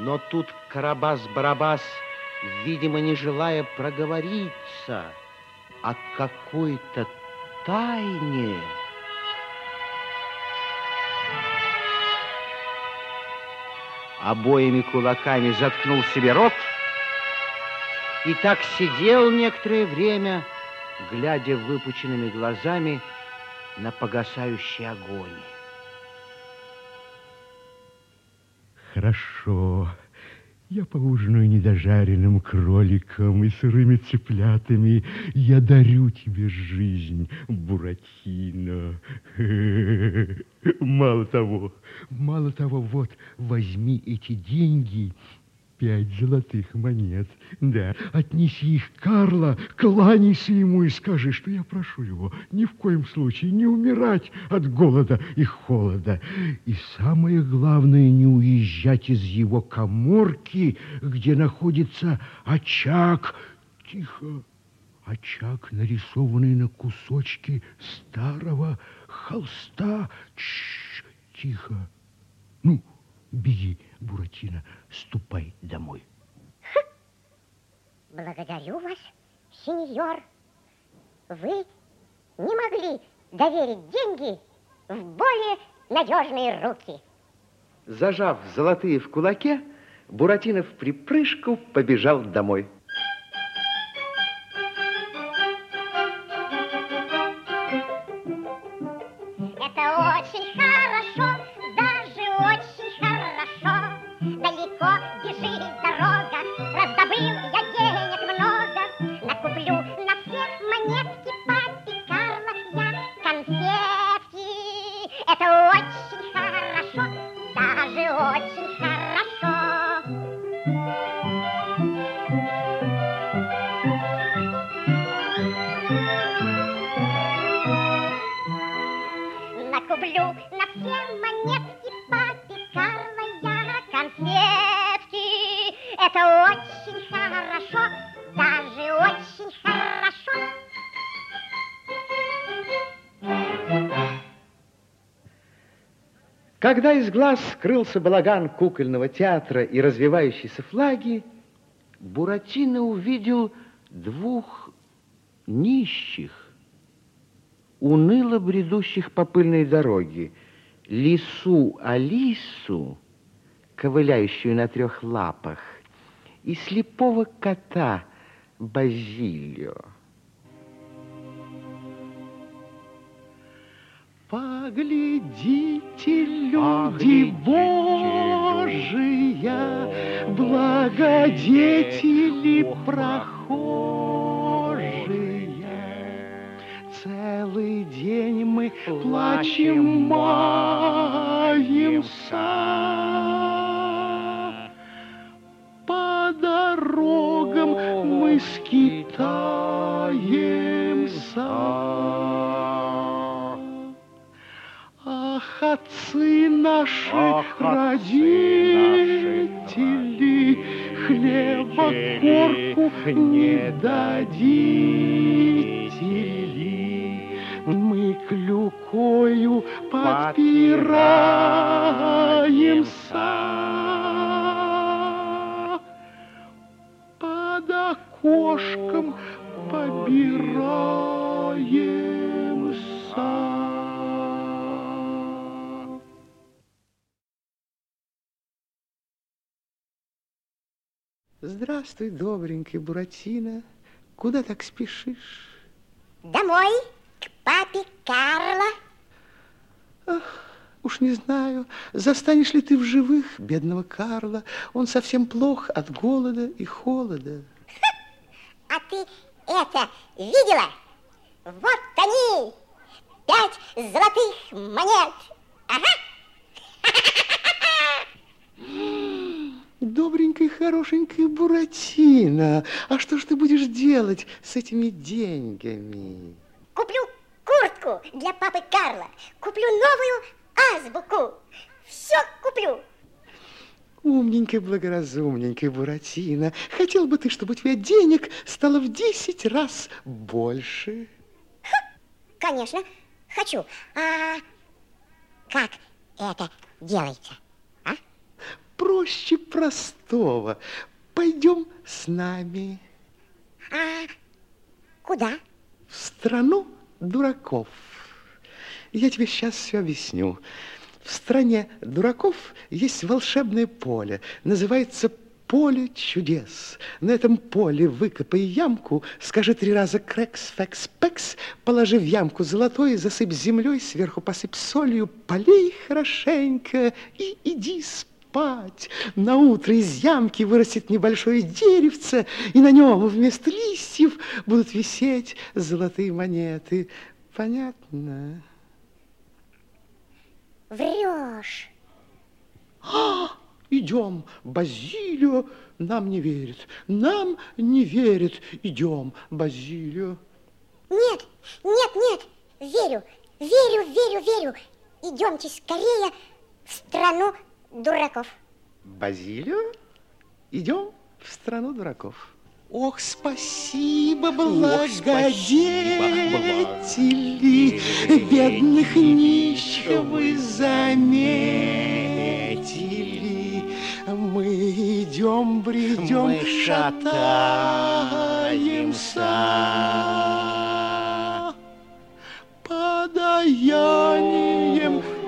Но тут Карабас-Барабас, видимо, не желая проговориться о какой-то тайне, обоими кулаками заткнул себе рот и так сидел некоторое время, глядя выпученными глазами на погасающий огонь. Хорошо. Я поужинаю недожаренным кроликом и сырыми цыплятами. Я дарю тебе жизнь, Буратино. Мало того, мало того, вот, возьми эти деньги пять золотых монет. Да, отнеси их Карла, кланяйся ему и скажи, что я прошу его ни в коем случае не умирать от голода и холода. И самое главное, не уезжать из его коморки, где находится очаг. Тихо. Очаг, нарисованный на кусочке старого холста. Тихо. Ну, беги. Буратино, ступай домой. Благодарю вас, сеньор. Вы не могли доверить деньги в более надежные руки. Зажав золотые в кулаке, Буратино в припрыжку побежал домой. тоже очень хорошо. Накуплю на все монетки папе Карла я конфетки. Это очень Когда из глаз скрылся балаган кукольного театра и развивающиеся флаги, Буратино увидел двух нищих, уныло бредущих по пыльной дороге, лису Алису, ковыляющую на трех лапах, и слепого кота Базилио. Поглядите, люди Божия, благодетели прохожие. Целый день мы плачем, маемся. По дорогам мы скитаемся. Отцы наши, Ах, родители, наши, хлеба корку не дадите ли? Мы клюкою подпираемся. Под окошком побираемся. Здравствуй, добренький Буратино. Куда так спешишь? Домой, к папе Карло. Ах, уж не знаю, застанешь ли ты в живых бедного Карла. Он совсем плох от голода и холода. А ты это видела? Вот они, пять золотых монет. Ага. Хорошенькая Буратино, а что ж ты будешь делать с этими деньгами? Куплю куртку для папы Карла, куплю новую азбуку, все куплю. Умненькая, благоразумненькая Буратино, хотел бы ты, чтобы у тебя денег стало в десять раз больше? Ха, конечно, хочу. А как это делается? Проще простого. Пойдем с нами. А куда? В страну дураков. Я тебе сейчас все объясню. В стране дураков есть волшебное поле. Называется поле чудес. На этом поле выкопай ямку, скажи три раза крекс, фекс, пекс, положи в ямку золотой, засыпь землей, сверху посыпь солью, полей хорошенько и иди спать. На утро из ямки вырастет небольшое деревце, и на нем вместо листьев будут висеть золотые монеты. Понятно? Врешь. А, идем, Базилио нам не верит, нам не верит. Идем, Базилио. Нет, нет, нет, верю, верю, верю, верю. Идемте скорее в страну дураков. Базилио, идем в страну дураков. Ох, спасибо, благодетели, бедных нищих вы заметили. Мы идем, бредем, Мы шатаемся. Подаянием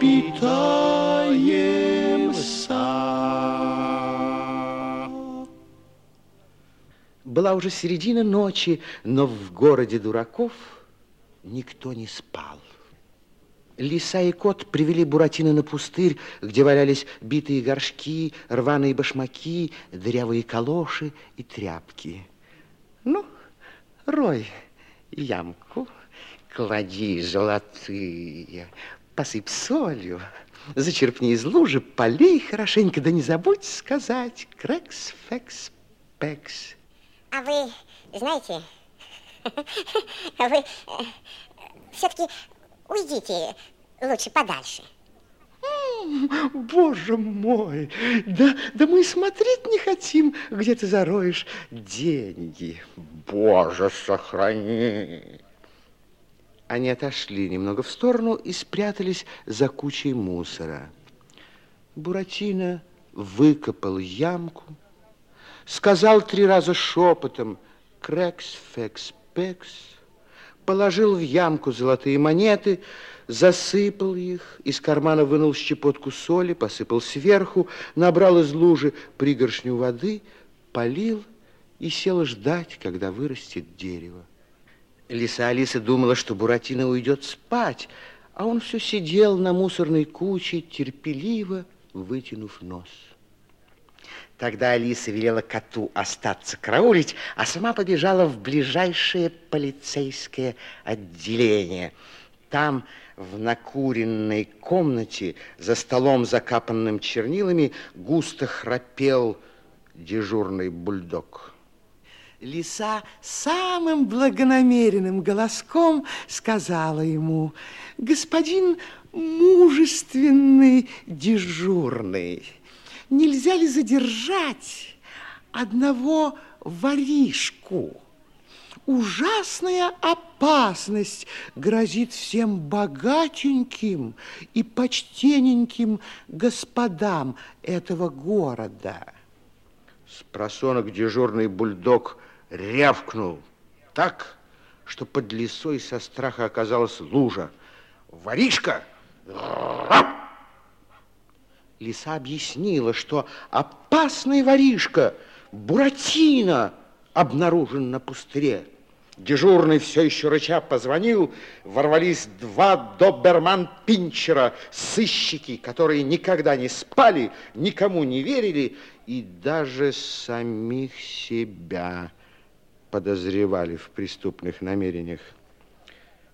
питаемся. Была уже середина ночи, но в городе дураков никто не спал. Лиса и кот привели Буратино на пустырь, где валялись битые горшки, рваные башмаки, дырявые калоши и тряпки. Ну, рой ямку, клади золотые, посыпь солью, зачерпни из лужи, полей хорошенько, да не забудь сказать крекс, фекс, пекс. А вы знаете, вы все-таки уйдите лучше подальше. Боже мой, да, да мы и смотреть не хотим, где ты зароешь деньги. Боже, сохрани. Они отошли немного в сторону и спрятались за кучей мусора. Буратино выкопал ямку, сказал три раза шепотом «крекс, фекс, пекс», положил в ямку золотые монеты, засыпал их, из кармана вынул щепотку соли, посыпал сверху, набрал из лужи пригоршню воды, полил и сел ждать, когда вырастет дерево. Лиса Алиса думала, что Буратино уйдет спать, а он все сидел на мусорной куче, терпеливо вытянув нос. Тогда Алиса велела коту остаться караулить, а сама побежала в ближайшее полицейское отделение. Там, в накуренной комнате, за столом, закапанным чернилами, густо храпел дежурный бульдог. Лиса самым благонамеренным голоском сказала ему, господин мужественный дежурный, нельзя ли задержать одного воришку? Ужасная опасность грозит всем богатеньким и почтененьким господам этого города. Спросонок дежурный бульдог рявкнул так, что под лесой со страха оказалась лужа. Воришка! Лиса объяснила, что опасный воришка Буратино обнаружен на пустыре. Дежурный все еще рыча позвонил, ворвались два доберман-пинчера, сыщики, которые никогда не спали, никому не верили и даже самих себя подозревали в преступных намерениях.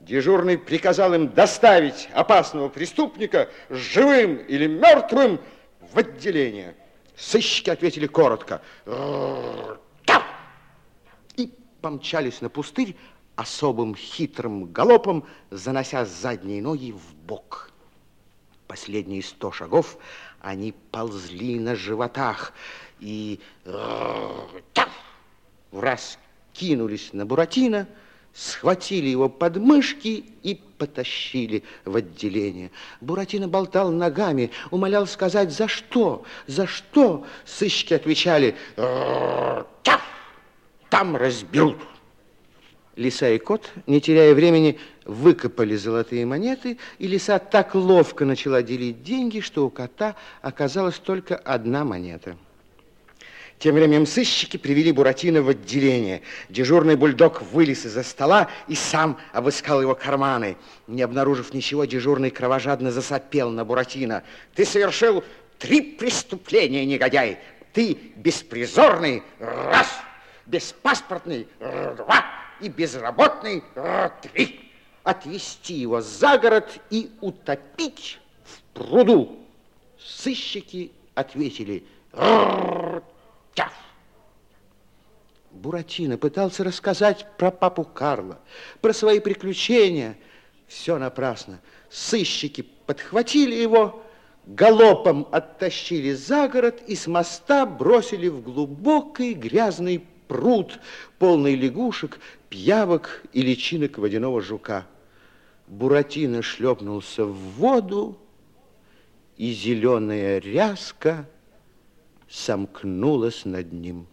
Дежурный приказал им доставить опасного преступника живым или мертвым в отделение. Сыщики ответили коротко. И помчались на пустырь особым хитрым галопом, занося задние ноги в бок. Последние сто шагов они ползли на животах и в раз кинулись на Буратино, схватили его под мышки и потащили в отделение. Буратино болтал ногами, умолял сказать, за что, за что. Сыщики отвечали, там разберут. Лиса и кот, не теряя времени, выкопали золотые монеты, и лиса так ловко начала делить деньги, что у кота оказалась только одна монета. Тем временем сыщики привели Буратино в отделение. Дежурный бульдог вылез из-за стола и сам обыскал его карманы. Не обнаружив ничего, дежурный кровожадно засопел на Буратино. Ты совершил три преступления, негодяй. Ты беспризорный, раз, беспаспортный, два, и безработный, три. Отвести его за город и утопить в пруду. Сыщики ответили! Буратино пытался рассказать про папу Карла, про свои приключения. Все напрасно. Сыщики подхватили его, галопом оттащили за город и с моста бросили в глубокий грязный пруд, полный лягушек, пьявок и личинок водяного жука. Буратино шлепнулся в воду, и зеленая ряска сомкнулась над ним.